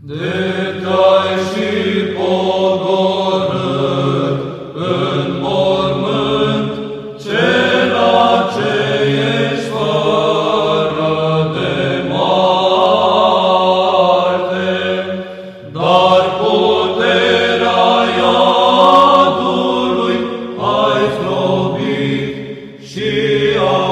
De tai și pogorât în mormânt, cela ce ești de moarte, dar puterea iadului ai zdrobit și ai